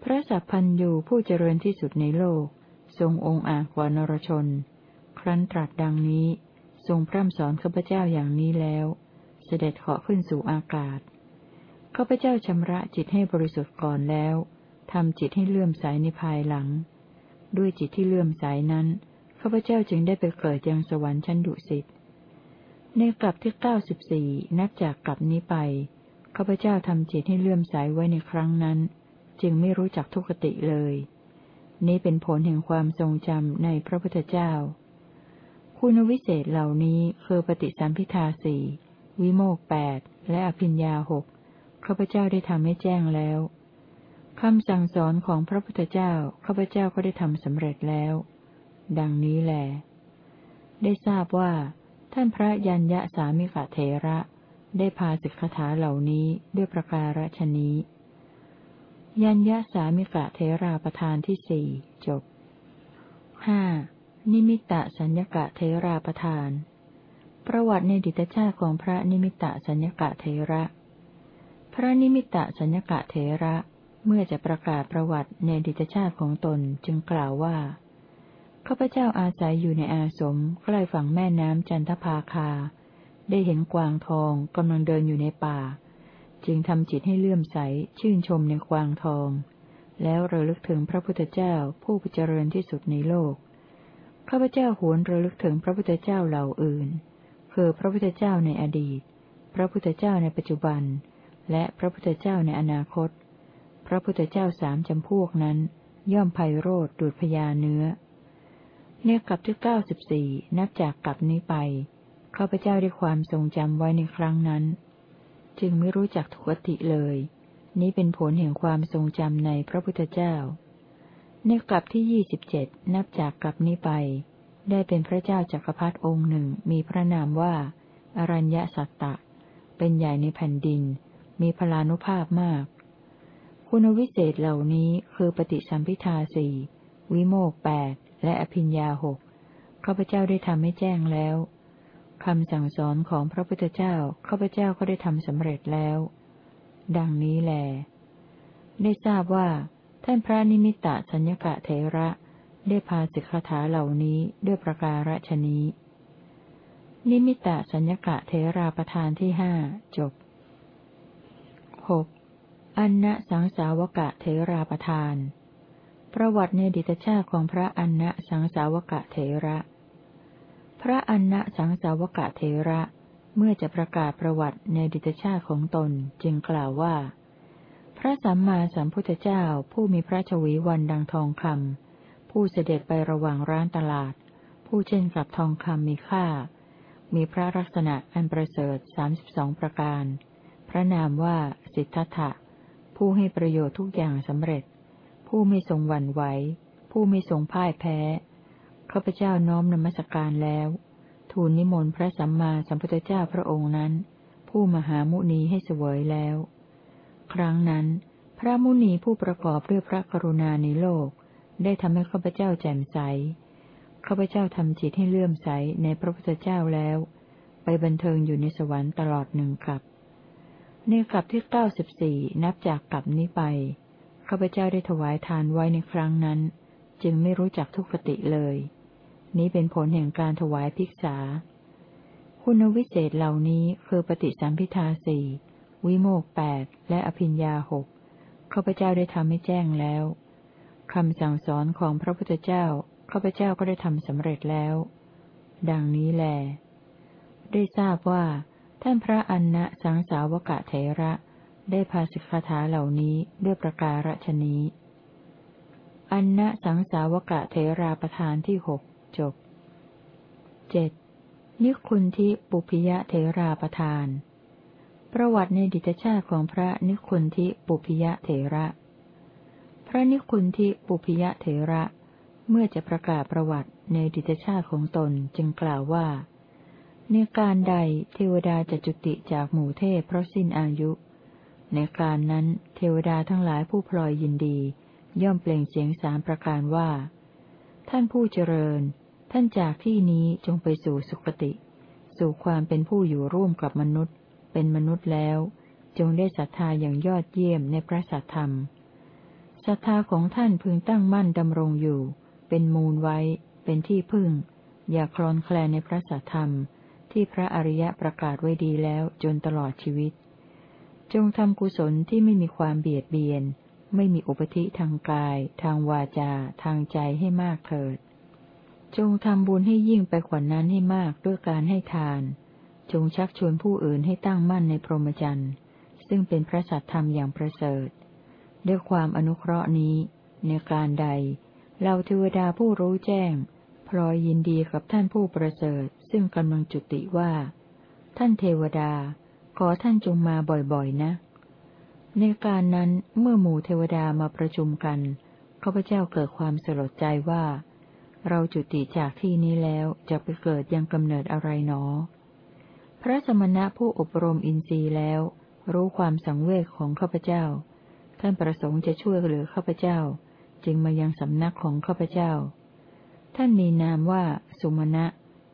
พระสัพพันยูผู้เจริญที่สุดในโลก ทรงองค์อาจกว่านรชน ครั้นตรัสดังนี้ ทรงพร่ำสอนข้าพเจ้าอย่างนี้แล้ว เสด็จเหาะขึ้นสู่อากาศ ข้าพเจ้าชำระจิตให้บริสุทธิ์ก่อนแล้วทำจิตให้เลื่อมใสในภายหลัง ด้วยจิตที่เลื่อมใสนั้นข้าพเจ้าจึงได้ไปเกิดยังสวรรค์ชั้นดุสิตในกลับที่เก้าสิบสี่นับจากกลับนี้ไปข้าพเจ้าทำจิตให้เลื่อมใสไว้ในครั้งนั้น จึงไม่รู้จักทุกขติเลย นี้เป็นผลแห่งความทรงจำในพระพุทธเจ้า คุณวิเศษเหล่านี้คือปฏิสัมพิทาสี่วิโมกแปดและอภิญญาหก ข้าพเจ้าได้ทำให้แจ้งแล้วคำสั่งสอนของพระพุทธเจ้าข้าพเจ้าก็ได้ทำสำเร็จแล้ว ดังนี้แหลได้ทราบว่า ท่านพระยัญญะสามิกะเทระ ได้พาสิกขาเหล่านี้ด้วยประการฉนี้ ยัญญะสามิกะเทราประธานที่สี่จบห้านิมิตะสัญญกะเทราประธาน ประวัติในดิตชาติของพระนิมิตะสัญญกะเทระ พระนิมิตะสัญญกะเทระ เมื่อจะประกาศประวัติในดิตชาติของตนจึงกล่าวว่าข้าพเจ้าอาศัยอยู่ในอาสมใกล้ฝั่งแม่น้ำจันทภาคา ได้เห็นกวางทองกำลังเดินอยู่ในป่า จึงทำจิตให้เลื่อมใสชื่นชมในกวางทอง แล้วระลึกถึงพระพุทธเจ้าผู้เจริญที่สุดในโลกข้าพเจ้าหวนระลึกถึงพระพุทธเจ้าเหล่าอื่น คือพระพุทธเจ้าในอดีต พระพุทธเจ้าในปัจจุบัน และพระพุทธเจ้าในอนาคต พระพุทธเจ้าสามจำพวกนั้น ย่อมไพโรธดูดพยาเนื้อในกลับที่เก้าสิบสี่นับจากกลับนี้ไปข้าพเจ้าได้ความทรงจำไว้ในครั้งนั้น จึงไม่รู้จักทุกติเลย นี้เป็นผลแห่งความทรงจำในพระพุทธเจ้า ในกลับที่ยี่สิบเจ็ดนับจากกลับนี้ไป ได้เป็นพระเจ้าจักรพรรดิองค์หนึ่งมีพระนามว่า อรัญญสัตตะ เป็นใหญ่ในแผ่นดิน มีพลานุภาพมาก คุณวิเศษเหล่านี้คือปฏิสัมพิทาสี่วิโมกแปดและอภิญญาหกข้าพเจ้าได้ทำให้แจ้งแล้วคำสั่งสอนของพระพุทธเจ้าข้าพเจ้าก็ได้ทำสำเร็จแล้ว ดังนี้แล ได้ทราบว่า ท่านพระนิมิตะสัญญกะเทระได้พาสิกขาเหล่านี้ด้วยประการฉนี้ นิมิตะสัญญกะเทราประธานที่ห้าจบ หกอันนะสังสาวกะเทราประธาน ประวัติในดิตชาติของพระอันนะสังสาวกะเทระ พระอันนะสังสาวกะเทระ เมื่อจะประกาศประวัติในดิตชาติของตนจึงกล่าวว่า พระสัมมาสัมพุทธเจ้าผู้มีพระชวีวันดังทองคำผู้เสด็จไประหว่างร้านตลาด ผู้เช่นกับทองคำมีค่า มีพระลักษณะอันประเสริฐสามสิบสองประการ ระนามว่า สิทธัตถะ ผู้ให้ประโยชน์ทุกอย่างสำเร็จ ผู้ไม่ทรงหวั่นไหว ผู้ไม่ทรงพ่ายแพ้ ข้าพเจ้าน้อมนมัสการแล้ว ทูลนิมนต์พระสัมมาสัมพุทธเจ้าพระองค์นั้น ผู้มหามุนีให้เสวยแล้ว ครั้งนั้น พระมุนีผู้ประกอบด้วยพระกรุณาในโลก ได้ทำให้ข้าพเจ้าแจ่มใส ข้าพเจ้าทำจิตให้เลื่อมใสในพระพุทธเจ้าแล้ว ไปบันเทิงอยู่ในสวรรค์ตลอดหนึ่งกลับ ในกลับที่เก้าสิบสี่นับจากกลับนี้ไปข้าพเจ้าได้ถวายทานไว้ในครั้งนั้น จึงไม่รู้จักทุกขติเลย นี้เป็นผลแห่งการถวายภิกษา คุณวิเศษเหล่านี้คือปฏิสัมพิทาสี่วิโมกแปดและอภิญญาหกข้าพเจ้าได้ทำให้แจ้งแล้วคำสั่งสอนของพระพุทธเจ้าข้าพเจ้าก็ได้ทำสำเร็จแล้ว ดังนี้แล ได้ทราบว่า ท่านพระอันนะสังสาวกะเถระ ได้พาสิกขาเหล่านี้ด้วยประการฉนี้ อันนะสังสาวกะเถราประธานที่หกจบเจ็ดนิคุณทิปุพิยะเถราประธาน ประวัติในดิจชาติของพระนิคุณทิปุพิยะเถระ พระนิคุณทิปุพิยะเถระ เมื่อจะประกาศประวัติในดิจชาติของตนจึงกล่าวว่า ในการใดเทวดาจะจุติจากหมู่เทพเพราะสิ้นอายุ ในการนั้นเทวดาทั้งหลายผู้พลอยยินดี ย่อมเปล่งเสียงสามประการว่า ท่านผู้เจริญ ท่านจากที่นี้จงไปสู่สุคติ สู่ความเป็นผู้อยู่ร่วมกับมนุษย์ เป็นมนุษย์แล้ว จงได้ศรัทธาอย่างยอดเยี่ยมในพระสัทธรรมศรัทธาของท่านพึงตั้งมั่นดำรงอยู่ เป็นมูลไว้ เป็นที่พึ่ง อย่าคลอนแคลนในพระสัทธรรม ที่พระอริยะประกาศไว้ดีแล้วจนตลอดชีวิต จงทำกุศลที่ไม่มีความเบียดเบียน ไม่มีอุปธิทางกาย ทางวาจา ทางใจให้มากเถิด จงทำบุญให้ยิ่งไปกว่านั้นให้มากด้วยการให้ทาน จงชักชวนผู้อื่นให้ตั้งมั่นในพรหมจรรย์ ซึ่งเป็นพระสัตธรรมอย่างประเสริฐ ด้วยความอนุเคราะห์นี้ ในการใดเราเทวดาผู้รู้แจ้งพลอยยินดีกับท่านผู้ประเสริฐ ซึ่งกำลังจุติว่า ท่านเทวดา ขอท่านจงมาบ่อยๆนะ ในการนั้นเมื่อหมู่เทวดามาประชุมกันข้าพเจ้าเกิดความสลดใจว่า เราจุติจากที่นี้แล้วจะไปเกิดยังกำเนิดอะไรหนอ พระสมณะผู้อบรมอินทรีย์แล้ว รู้ความสังเวชของข้าพเจ้า ท่านประสงค์จะช่วยเหลือข้าพเจ้า จึงมายังสำนักของข้าพเจ้า ท่านมีนามว่าสุมาณะ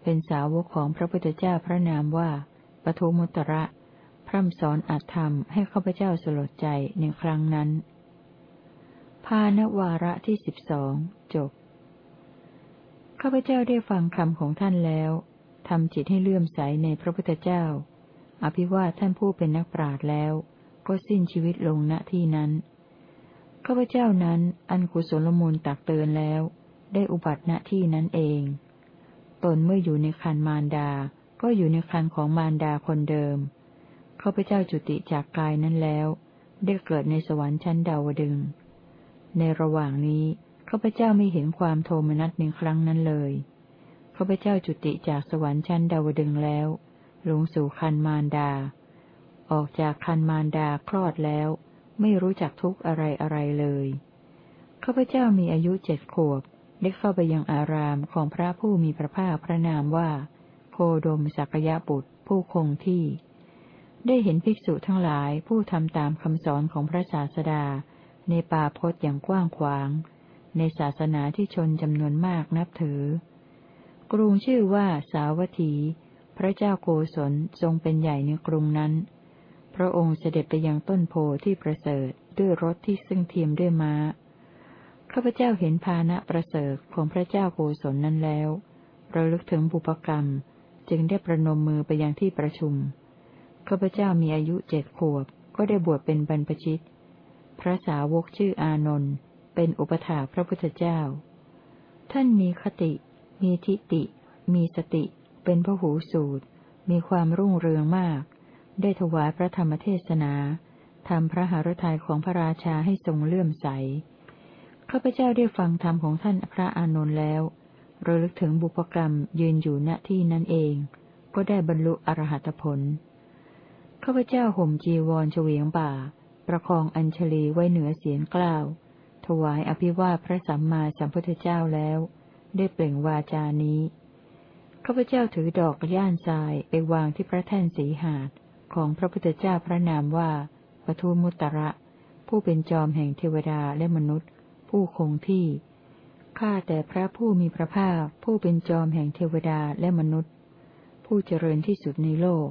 เป็นสาวกของพระพุทธเจ้าพระนามว่า ปทุมุตระ พร่ำสอนอัตธรรมให้ข้าพเจ้าสลดใจในครั้งนั้น ภานวาระที่สิบสองจบข้าพเจ้าได้ฟังคำของท่านแล้วทำจิตให้เลื่อมใสในพระพุทธเจ้า อภิวาทท่านผู้เป็นนักปราชญ์แล้ว ก็สิ้นชีวิตลงณที่นั้นข้าพเจ้านั้นอันกุศลมูลตักเตือนแล้ว ได้อุบัติณที่นั้นเอง ตนเมื่ออยู่ในคันมารดา ก็อยู่ในคันของมารดาคนเดิม ข้าพเจ้าจุติจากกายนั้นแล้ว ได้เกิดในสวรรค์ชั้นดาวดึง ในระหว่างนี้ข้าพเจ้าไม่เห็นความโทมนัสในครั้งนั้นเลย ข้าพเจ้าจุติจากสวรรค์ชั้นดาวดึงแล้ว ลงสู่คันมารดา ออกจากคันมารดาคลอดแล้ว ไม่รู้จักทุกอะไรอะไรเลย ข้าพเจ้ามีอายุเจ็ดขวบ ได้เข้าไปยังอารามของพระผู้มีพระภาคพระนามว่า โคดมสักยะบุตร ผู้คงที่ ได้เห็นภิกษุทั้งหลายผู้ทำตามคำสอนของพระศาสดา ในป่าพจน์อย่างกว้างขวาง ในศาสนาที่ชนจำนวนมากนับถือ กรุงชื่อว่าสาวัตถี พระเจ้าโกศลทรงเป็นใหญ่ในกรุงนั้น พระองค์เสด็จไปยังต้นโพที่ประเสริฐด้วยรถที่ซึ่งเทียมด้วยม้า ข้าพเจ้าเห็นพาณะประเสริฐของพระเจ้าโกศลนั้นแล้วระลึกถึงบุพกรรม จึงได้ประนมมือไปยังที่ประชุม ข้าพเจ้ามีอายุเจ็ดขวบ ก็ได้บวชเป็นบรรพชิต พระสาวกชื่ออานนท์เป็นอุปถาพระพุทธเจ้า ท่านมีคติ มีทิฏฐิมีสติ เป็นพระหูสูตร มีความรุ่งเรืองมาก ได้ถวายพระธรรมเทศนาทำพระหฤทัยของพระราชาให้ทรงเลื่อมใส ข้าพเจ้าได้ฟังธรรมของท่านพระอานนท์แล้วระลึกถึงบุพกรรมยืนอยู่ณที่นั้นเอง ก็ได้บรรลุอรหัตผล ข้าพเจ้าห่มจีวรเฉวียงบ่า ประคองอัญชลีไว้เหนือเสียงกล้าว ถวายอภิวาพระสัมมาสัมพุทธเจ้าแล้ว ได้เปล่งวาจานี้ ข้าพเจ้าถือดอกย่านทรายไปวางที่พระแท่นสีหาดของพระพุทธเจ้าพระนามว่าปทุมุตระ ผู้เป็นจอมแห่งเทวดาและมนุษย์ ผู้คงที่ ข้าแต่พระผู้มีพระภาค ผู้เป็นจอมแห่งเทวดาและมนุษย์ ผู้เจริญที่สุดในโลก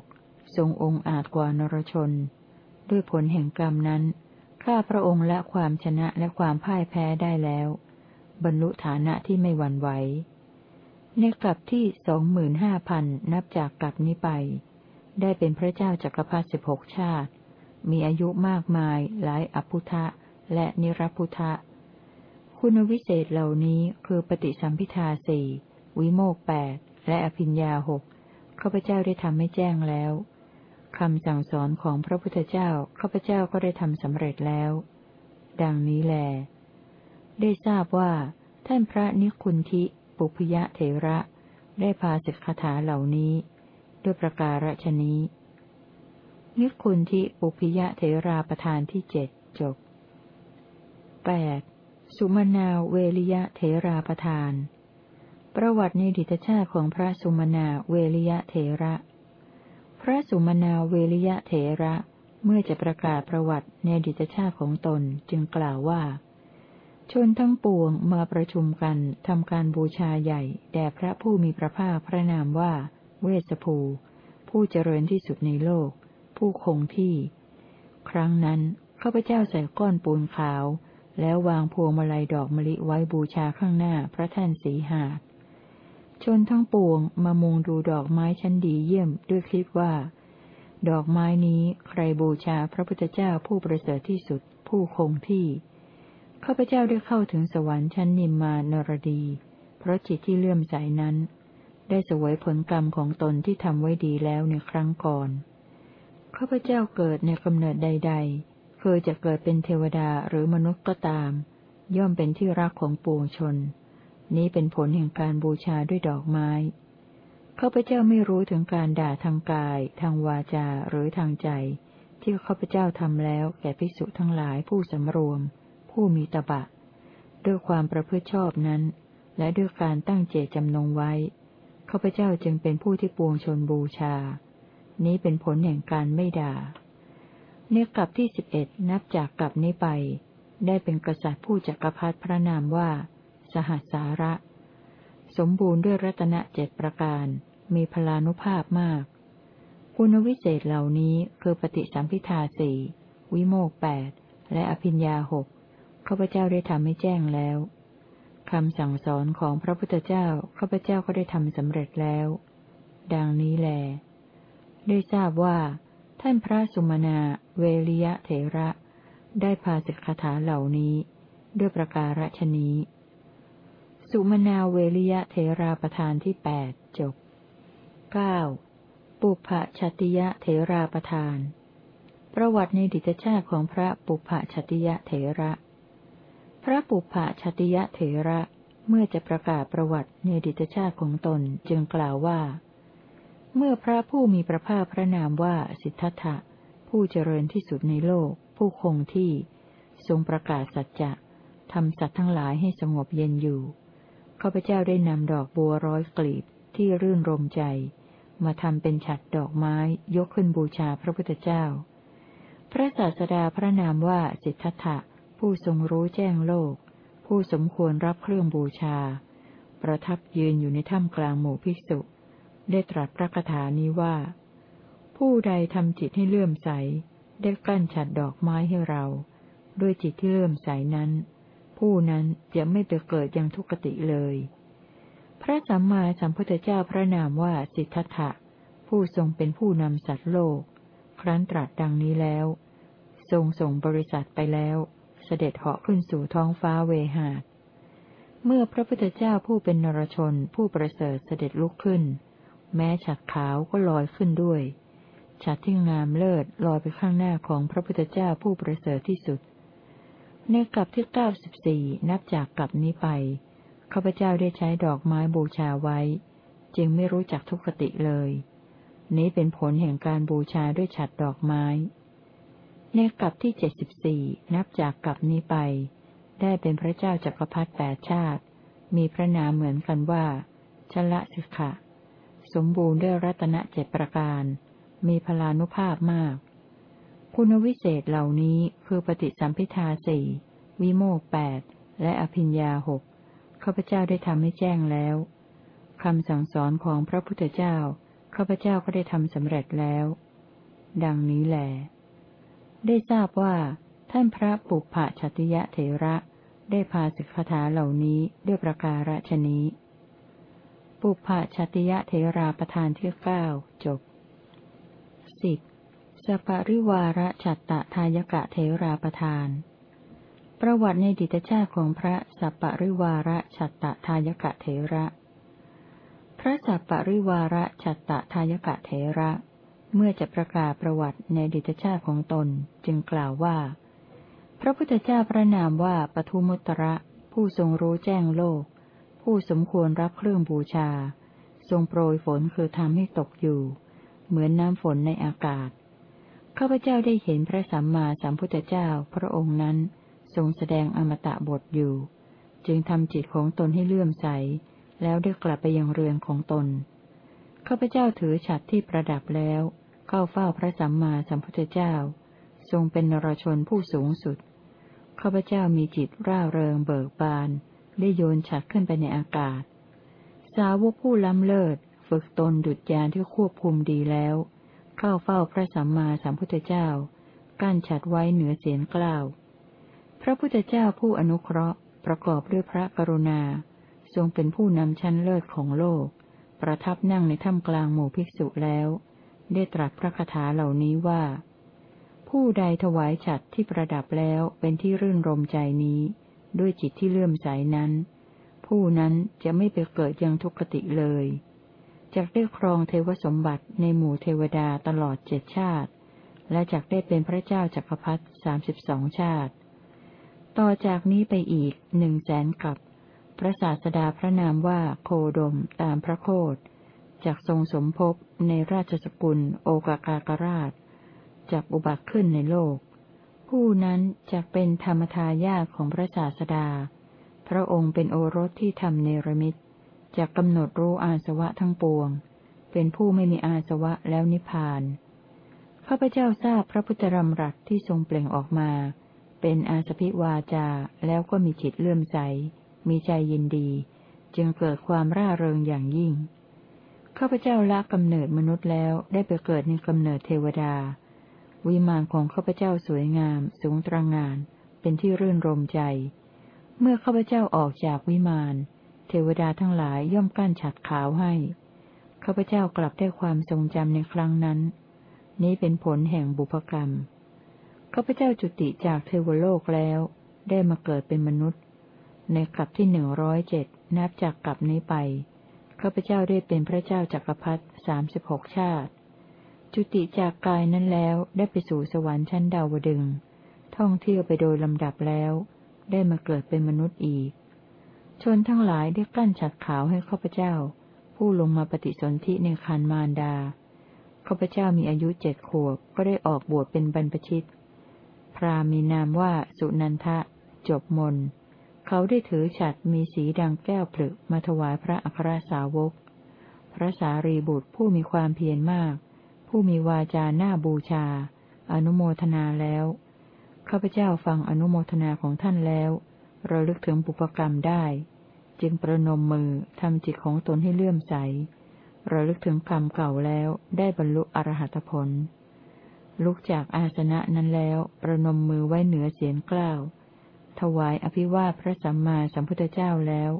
ทรงองค์อาจกว่านรชน ด้วยผลแห่งกรรมนั้น ข้าพระองค์ละความชนะและความพ่ายแพ้ได้แล้ว บรรลุฐานะที่ไม่หวั่นไหว ในกลับที่สองหมื่นห้าพันนับจากกลับนี้ไป ได้เป็นพระเจ้าจักรพรรดิสิบหกชาติ มีอายุมากมายหลายอภุทะและนิรพุทะ คุณวิเศษเหล่านี้คือปฏิสัมพิทาสี่วิโมกแปดและอภิญญาหกข้าพเจ้าได้ทำให้แจ้งแล้วคำสั่งสอนของพระพุทธเจ้าข้าพเจ้าก็ได้ทำสำเร็จแล้ว ดังนี้แล ได้ทราบว่า ท่านพระนิคุนทิปุพยะเถระ ได้พาสิกขาถาเหล่านี้ ด้วยประการฉนี้ นิคุนทิปุพยะเถราประธานที่เจ็ดจบแปด สุมนาเวริยะเถราประธาน ประวัติในดิตชาติของพระสุมนาเวริยะเถระ พระสุมนาเวริยะเถระเมื่อจะประกาศประวัติในดิจชาติของตนจึงกล่าวว่า ชนทั้งปวงมาประชุมกันทำการบูชาใหญ่ แด่พระผู้มีพระภาคพระนามว่า เวสภู ผู้เจริญที่สุดในโลก ผู้คงที่ ครั้งนั้นข้าพเจ้าใส่ก้อนปูนขาว แล้ววางพวงมาลัยดอกมะลิไว้บูชาข้างหน้าพระแท่นสีหาดชนทั้งปวงมามุงดูดอกไม้ชั้นดีเยี่ยมด้วยคิดว่า ดอกไม้นี้ใครบูชาพระพุทธเจ้าผู้ประเสริฐที่สุด ผู้คงที่ข้าพเจ้าได้เข้าถึงสวรรค์ชั้นนิมมานรดี เพราะจิตที่เลื่อมใสนั้น ได้สวยผลกรรมของตนที่ทำไว้ดีแล้วในครั้งก่อนข้าพเจ้าเกิดในกำเนิดใดๆ คยจะเกิดเป็นเทวดาหรือมนุษย์ก็ตาม ย่อมเป็นที่รักของปวงชน นี้เป็นผลแห่งการบูชาด้วยดอกไม้ข้าพเจ้าไม่รู้ถึงการด่าทางกาย ทางวาจาหรือทางใจที่ที่ข้าพเจ้าทำแล้วแก่ภิกษุทั้งหลายผู้สำรวม ผู้มีตบะ ด้วยความประพฤติชอบนั้น และด้วยการตั้งเจตจำนงไว้ข้าพเจ้าจึงเป็นผู้ที่ปวงชนบูชา นี้เป็นผลแห่งการไม่ด่า เนื้อกลับที่สิบเอ็ดนับจากกลับนี้ไป ได้เป็นกษัตริย์ผู้จักรพรรดิพระนามว่า สหัสสาระ สมบูรณ์ด้วยรัตนเจ็ดประการ มีพลานุภาพมาก คุณวิเศษเหล่านี้คือปฏิสัมพิทาสี่วิโมกแปดและอภิญญาหกข้าพเจ้าได้ทำให้แจ้งแล้วคำสั่งสอนของพระพุทธเจ้าข้าพเจ้าก็ได้ทำสำเร็จแล้ว ดังนี้แล ได้ทราบว่า ท่านพระสุมาณาเวริยะเถระ ได้พาสิกขาเหล่านี้ ด้วยประการฉนี้ สุมาณาเวริยะเถราประธานที่แปดจบเก้าปุพพชติยะเถราประธาน ประวัติในดิตชาติของพระปุพพชติยะเถระ พระปุพพชติยะเถระเมื่อจะประกาศประวัติในดิตชาติของตนจึงกล่าวว่า เมื่อพระผู้มีพระภาคพระนามว่าสิทธัตถะผู้เจริญที่สุดในโลก ผู้คงที่ ทรงประกาศสัจจะทำสัตว์ทั้งหลายให้สงบเย็นอยู่ข้าพเจ้าได้นำดอกบัวร้อยกลีบที่รื่นรมใจ มาทำเป็นฉัดดอกไม้ยกขึ้นบูชาพระพุทธเจ้า พระศาสดาพระนามว่าสิทธัตถะผู้ทรงรู้แจ้งโลก ผู้สมควรรับเครื่องบูชา ประทับยืนอยู่ในถ้ำกลางหมู่ภิกษุ ได้ตรัสพระคาถานี้ว่า ผู้ใดทำจิตให้เลื่อมใส ได้กั้นฉัดดอกไม้ให้เรา ด้วยจิตที่เลื่อมใสนั้น ผู้นั้นจะไม่ไปเกิดยังทุกติเลย พระสัมมาสัมพุทธเจ้าพระนามว่าสิทธัตถะ ผู้ทรงเป็นผู้นำสัตว์โลก ครั้นตรัสดังนี้แล้ว ทรงส่งบริษัทไปแล้ว เสด็จเหาะขึ้นสู่ท้องฟ้าเวหาดเมื่อพระพุทธเจ้าผู้เป็นนรชนผู้ประเสริฐเสด็จลุกขึ้น แม้ฉัดขาวก็ลอยขึ้นด้วย ฉัดที่งามเลิศลอยไปข้างหน้าของพระพุทธเจ้าผู้ประเสริฐที่สุด ในกลับที่เก้าสิบสี่นับจากกลับนี้ไปข้าพเจ้าได้ใช้ดอกไม้บูชาไว้ จึงไม่รู้จักทุกขติเลย นี้เป็นผลแห่งการบูชาด้วยฉัดดอกไม้ ในกลับที่เจ็ดสิบสี่นับจากกลับนี้ไป ได้เป็นพระเจ้าจักรพรรดิแปดชาติ มีพระนามเหมือนกันว่าชละสิกขะ สมบูรณ์ด้วยรัตนเจ็ดประการ มีพลานุภาพมาก คุณวิเศษเหล่านี้คือปฏิสัมพิทาสี่วิโมกแปดและอภิญญาหกข้าพเจ้าได้ทำให้แจ้งแล้วคำสั่งสอนของพระพุทธเจ้าข้าพเจ้าก็ได้ทำสำเร็จแล้ว ดังนี้แหละได้ทราบว่า ท่านพระปุพพชติยะเถระ ได้พาสิกขาเหล่านี้ด้วยประการฉนี้ ปุพพชติยะเถราประธานที่เก้าจบสิบสปริวาระฉัตตทายกะเถราประธาน ประวัติในดิตชาติของพระสัปปริวาระฉัตตทายกะเถระ พระสัปปริวาระฉัตตทายกะเถระ เมื่อจะประกาศประวัติในดิตชาติของตนจึงกล่าวว่า พระพุทธเจ้าพระนามว่าปทุมุตระผู้ทรงรู้แจ้งโลก ผู้สมควรรับเครื่องบูชา ทรงโปรยฝนคือทำให้ตกอยู่ เหมือนน้ำฝนในอากาศ ข้าพเจ้าได้เห็นพระสัมมาสัมพุทธเจ้าพระองค์นั้น ทรงแสดงอมตะบทอยู่ จึงทำจิตของตนให้เลื่อมใส แล้วได้กลับไปยังเรือนของตน ข้าพเจ้าถือฉัดที่ประดับแล้ว เข้าเฝ้าพระสัมมาสัมพุทธเจ้า ทรงเป็นนรชนผู้สูงสุดข้าพเจ้ามีจิตร่าเริงเบิกบาน ได้โยนฉัดขึ้นไปในอากาศ สาวกผู้ล้ำเลิศ ฝึกตนดุจยานที่ควบคุมดีแล้ว เข้าเฝ้าพระสัมมาสัมพุทธเจ้า กั้นฉัดไว้เหนือเสียงกล่าว พระพุทธเจ้าผู้อนุเคราะห์ ประกอบด้วยพระกรุณา ทรงเป็นผู้นำชั้นเลิศของโลก ประทับนั่งในถ้ำกลางหมู่ภิกษุแล้ว ได้ตรัสพระคาถาเหล่านี้ว่า ผู้ใดถวายฉัดที่ประดับแล้วเป็นที่รื่นรมใจนี้ ด้วยจิตที่เลื่อมใสนั้น ผู้นั้นจะไม่ไปเกิดยังทุกขติเลยจะได้ครองเทวสมบัติในหมู่เทวดาตลอดเจ็ดชาติ และจะได้เป็นพระเจ้าจักรพรรดิสามสิบสองชาติ ต่อจากนี้ไปอีกหนึ่งแสนกับพระศาสดาพระนามว่าโคดมตามพระโคดจากทรงสมภพในราชสกุลโอกากากราชจากอุบัติขึ้นในโลก ผู้นั้นจะเป็นธรรมทายาทของพระศาสดา พระองค์เป็นโอรสที่ทำเนรมิตจะกำหนดรู้อาสวะทั้งปวง เป็นผู้ไม่มีอาสวะแล้วนิพพาน ข้าพเจ้าทราบพระพุทธรรมรัตที่ทรงเปล่งออกมา เป็นอาสพิวาจาแล้วก็มีจิตเลื่อมใส มีใจยินดี จึงเกิดความร่าเริงอย่างยิ่ง ข้าพเจ้าละกำเนิดมนุษย์แล้วได้ไปเกิดในกำเนิดเทวดา วิมานของข้าพเจ้าสวยงาม สูงตระงงาน เป็นที่รื่นรมใจ เมื่อข้าพเจ้าออกจากวิมาน เทวดาทั้งหลายย่อมกั้นฉัดขาวให้ข้าพเจ้ากลับได้ความทรงจำในครั้งนั้น นี้เป็นผลแห่งบุพกรรมข้าพเจ้าจุติจากเทวโลกแล้ว ได้มาเกิดเป็นมนุษย์ ในกลับที่หนึ่งร้อยเจ็ดนับจากกลับนี้ไปข้าพเจ้าได้เป็นพระเจ้าจักรพรรดิสามสิบหกชาติ จุติจากกายนั้นแล้วได้ไปสู่สวรรค์ชั้นดาวดึงท่องเที่ยวไปโดยลำดับแล้ว ได้มาเกิดเป็นมนุษย์อีก ชนทั้งหลายได้กลั้นฉัดขาวให้ข้าพเจ้า ผู้ลงมาปฏิสนธิในคันมารดาข้าพเจ้ามีอายุเจ็ดขวบก็ได้ออกบวชเป็นบรรพชิต พรามีนามว่าสุนันทะ จบมน เขาได้ถือฉัดมีสีดังแก้วผลึกมาถวายพระอัครสาวก พระสารีบุตรผู้มีความเพียรมาก ผู้มีวาจาหน้าบูชา อนุโมทนาแล้ว ข้าพเจ้าฟังอนุโมทนาของท่านแล้วระลึกถึงบุพกรรมได้ จึงประนมมือทำจิตของตนให้เลื่อมใสระลึกถึงกรรมเก่าแล้วได้บรรลุอรหัตผล ลุกจากอาสนะนั้นแล้วประนมมือไว้เหนือเสียงกล้าว ถวายอภิวาพระสัมมาสัมพุทธเจ้าแล้ว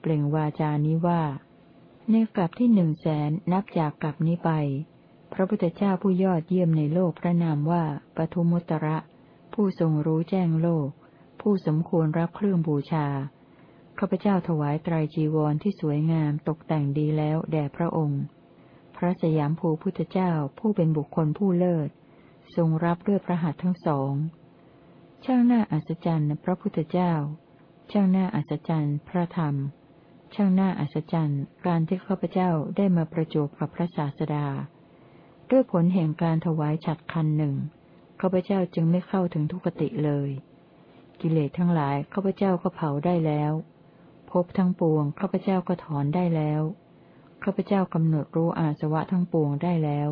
เปล่งวาจานี้ว่า ในกลับที่หนึ่งแสนนับจากกลับนี้ไป ระพุทธเจ้าผู้ยอดเยี่ยมในโลกพระนามว่าปทุมุตระ ผู้ทรงรู้แจ้งโลก ผู้สมควรรับเครื่องบูชาข้าพเจ้าถวายไตรจีวรที่สวยงามตกแต่งดีแล้วแด่พระองค์ พระสยามภูพุทธเจ้าผู้เป็นบุคคลผู้เลิศ ทรงรับด้วยพระหัตถ์ทั้งสองช่างหน้าอัศจรรย์พระพุทธเจ้า ช่างหน้าอัศจรรย์พระธรรม ช่างหน้าอัศจรรย์การที่ข้าพเจ้าได้มาประจบกับพระศาสดา ด้วยผลแห่งการถวายฉัดคันหนึ่งข้าพเจ้าจึงไม่เข้าถึงทุกติเลย กิเลสทั้งหลายข้าพเจ้าก็เผาได้แล้วพบทั้งปวงข้าพเจ้าก็ถอนได้แล้วข้าพเจ้ากำหนดรู้อาสวะทั้งปวงได้แล้ว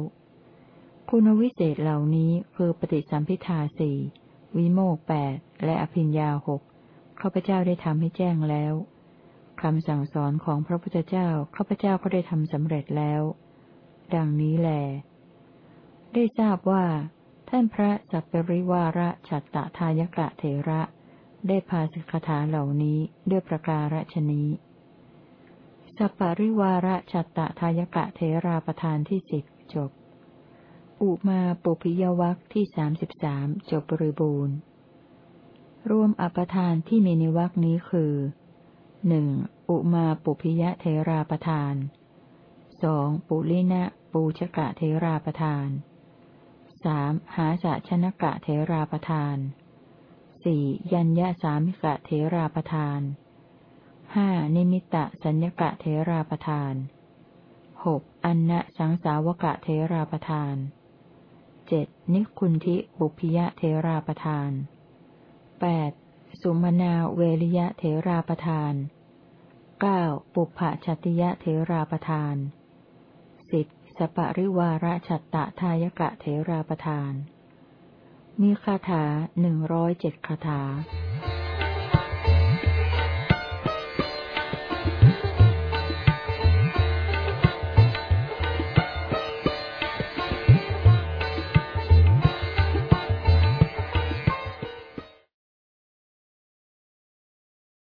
คุณวิเศษเหล่านี้คือปฏิสัมพิทาสี่วิโมกแปดและอภิญญาหกข้าพเจ้าได้ทำให้แจ้งแล้วคำสั่งสอนของพระพุทธเจ้าข้าพเจ้าก็ได้ทำสำเร็จแล้ว ดังนี้แหละ ได้ทราบว่า ท่านพระสัพปริวาระฉัตตทายกะเถระ ได้พาสิกขาเหล่านี้ด้วยประการฉนี้สัปปริวาระชัตตทายกะเทราประธานที่สิบจบ อุมาปุพิยวัคที่สามสิบสามจบบริบูรณ์ รวมอปทานที่มีในวักนี้คือหนึ่งอุมาปุพิยะเทราประธานสองปุลินะปูชกะเทราประธาน สามหาจะชนกะเทราประธานสี่ยัญญาสามิกะเทราประทานห้านิมิตะสัญญกะเทราประทานหกอันนะสังสาวกะเทราประทานเจ็ดนิคุนทิบุพิยะเทราประทานแปดสุมนาเวริยะเทราประทานเก้าปุพพชติยะเทราประทานสิบ สปริวาระฉัตตะทายกะเทราประทาน มีคาถาหนึ่งร้อยเจ็ดคาถา